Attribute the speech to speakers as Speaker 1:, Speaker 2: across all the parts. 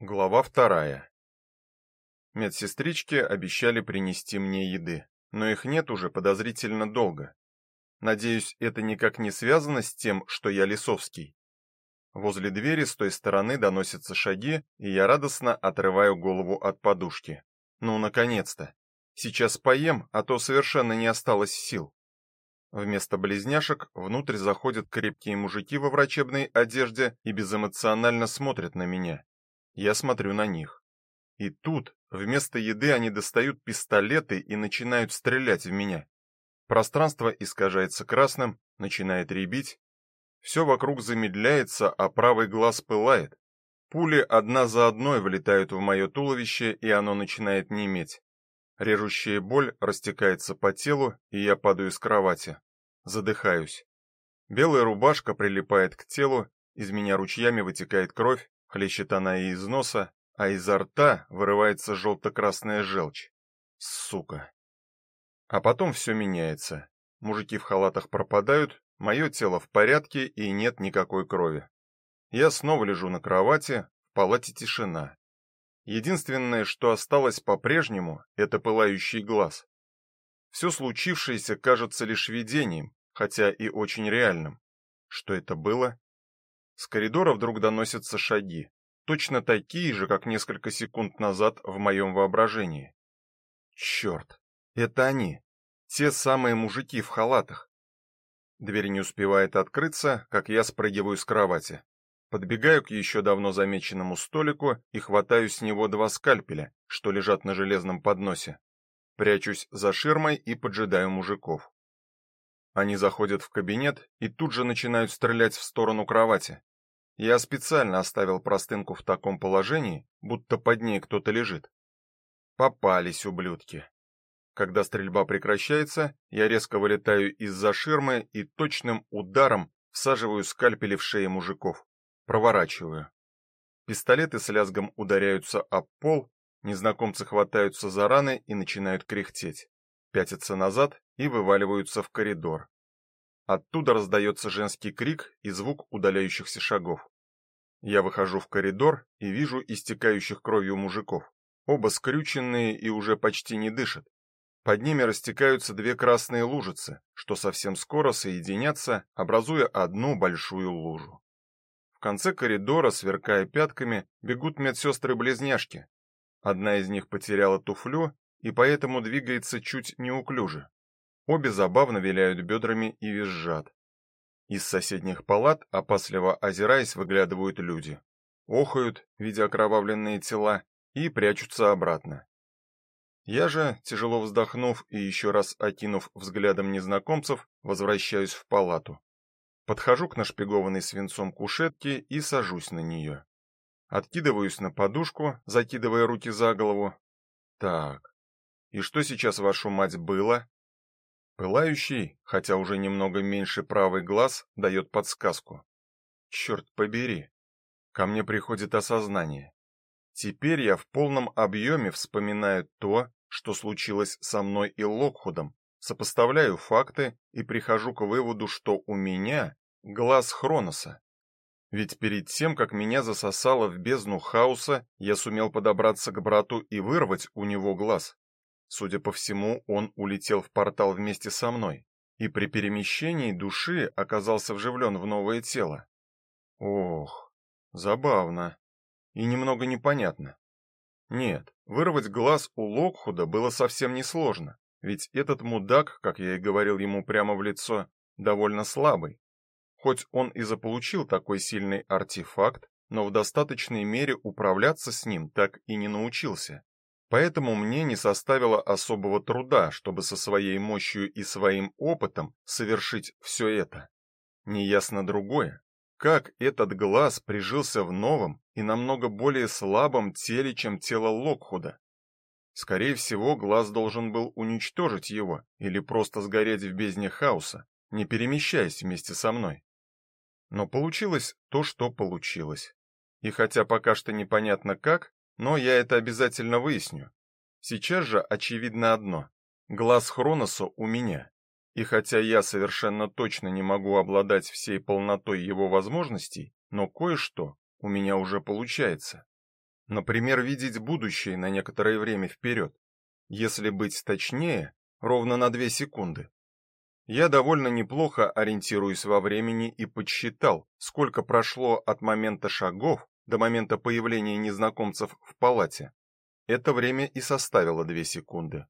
Speaker 1: Глава вторая. Медсестрички обещали принести мне еды, но их нет уже подозрительно долго. Надеюсь, это никак не связано с тем, что я Лисовский. Возле двери с той стороны доносятся шаги, и я радостно отрываю голову от подушки. Ну, наконец-то. Сейчас поем, а то совершенно не осталось сил. Вместо близняшек внутрь заходят крепкие мужики во врачебной одежде и безэмоционально смотрят на меня. Я смотрю на них. И тут вместо еды они достают пистолеты и начинают стрелять в меня. Пространство искажается красным, начинает рябить. Все вокруг замедляется, а правый глаз пылает. Пули одна за одной влетают в мое туловище, и оно начинает неметь. Режущая боль растекается по телу, и я падаю с кровати. Задыхаюсь. Белая рубашка прилипает к телу, из меня ручьями вытекает кровь, Хлещет она и из носа, а изо рта вырывается желто-красная желчь. Сука. А потом все меняется. Мужики в халатах пропадают, мое тело в порядке и нет никакой крови. Я снова лежу на кровати, в палате тишина. Единственное, что осталось по-прежнему это пылающий глаз. Все случившееся кажется лишь видением, хотя и очень реальным. Что это было? С коридора вдруг доносятся шаги, точно такие же, как несколько секунд назад в моем воображении. Черт, это они, те самые мужики в халатах. Дверь не успевает открыться, как я спрыгиваю с кровати. Подбегаю к еще давно замеченному столику и хватаю с него два скальпеля, что лежат на железном подносе. Прячусь за ширмой и поджидаю мужиков. Они заходят в кабинет и тут же начинают стрелять в сторону кровати. Я специально оставил простынку в таком положении, будто под ней кто-то лежит. Попались ублюдки. Когда стрельба прекращается, я резко вылетаю из-за ширмы и точным ударом всаживаю скальпели в шеи мужиков. Проворачиваю. Пистолеты с лязгом ударяются об пол, незнакомцы хватаются за раны и начинают кряхтеть. Пятятся назад и вываливаются в коридор. Оттуда раздается женский крик и звук удаляющихся шагов. Я выхожу в коридор и вижу истекающих кровью мужиков. Оба скрюченные и уже почти не дышат. Под ними растекаются две красные лужицы, что совсем скоро соединятся, образуя одну большую лужу. В конце коридора, сверкая пятками, бегут медсестры-близняшки. Одна из них потеряла туфлю и поэтому двигается чуть неуклюже. Обе забавно виляют бедрами и визжат. Из соседних палат, опасливо озираясь, выглядывают люди. Охают, видя окровавленные тела, и прячутся обратно. Я же, тяжело вздохнув и еще раз окинув взглядом незнакомцев, возвращаюсь в палату. Подхожу к нашпигованной свинцом кушетке и сажусь на нее. Откидываюсь на подушку, закидывая руки за голову. Так. И что сейчас вашу мать было? Пылающий, хотя уже немного меньше правый глаз, дает подсказку. Черт побери. Ко мне приходит осознание. Теперь я в полном объеме вспоминаю то, что случилось со мной и Локхудом, сопоставляю факты и прихожу к выводу, что у меня глаз Хроноса. Ведь перед тем, как меня засосало в бездну хаоса, я сумел подобраться к брату и вырвать у него глаз. Судя по всему, он улетел в портал вместе со мной и при перемещении души оказался вживлен в новое тело. Ох, забавно и немного непонятно. Нет, вырвать глаз у Локхуда было совсем несложно, ведь этот мудак, как я и говорил ему прямо в лицо, довольно слабый. Хоть он и заполучил такой сильный артефакт, но в достаточной мере управляться с ним так и не научился. Поэтому мне не составило особого труда, чтобы со своей мощью и своим опытом совершить все это. Неясно другое, как этот глаз прижился в новом и намного более слабом теле, чем тело Локхуда. Скорее всего, глаз должен был уничтожить его или просто сгореть в бездне хаоса, не перемещаясь вместе со мной. Но получилось то, что получилось. И хотя пока что непонятно как, но я это обязательно выясню. Сейчас же очевидно одно: глаз Хроноса у меня. И хотя я совершенно точно не могу обладать всей полнотой его возможностей, но кое-что у меня уже получается. Например, видеть будущее на некоторое время вперед. Если быть точнее, ровно на 2 секунды. Я довольно неплохо ориентируюсь во времени и подсчитал, сколько прошло от момента шагов до момента появления незнакомцев в палате. Это время и составило 2 секунды.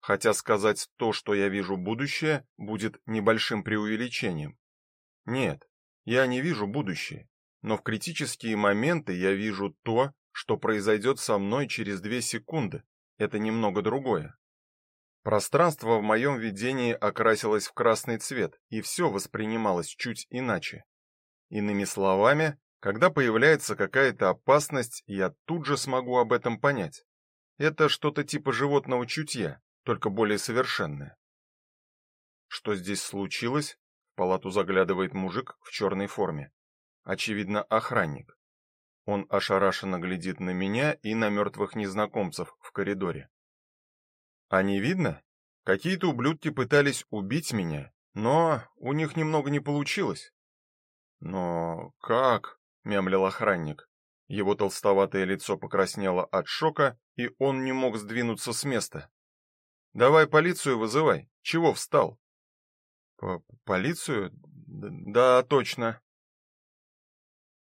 Speaker 1: Хотя сказать то, что я вижу будущее, будет небольшим преувеличением. Нет, я не вижу будущее, но в критические моменты я вижу то, что произойдет со мной через 2 секунды. Это немного другое. Пространство в моем видении окрасилось в красный цвет, и все воспринималось чуть иначе. Иными словами, когда появляется какая-то опасность, я тут же смогу об этом понять. Это что-то типа животного чутья, только более совершенное. Что здесь случилось? В палату заглядывает мужик в черной форме. Очевидно, охранник. Он ошарашенно глядит на меня и на мертвых незнакомцев в коридоре. А не видно? Какие-то ублюдки пытались убить меня, но у них немного не получилось. Но как? Мямлил охранник. Его толстоватое лицо покраснело от шока, и он не мог сдвинуться с места. Давай полицию вызывай. Чего встал? По полицию? Да, точно.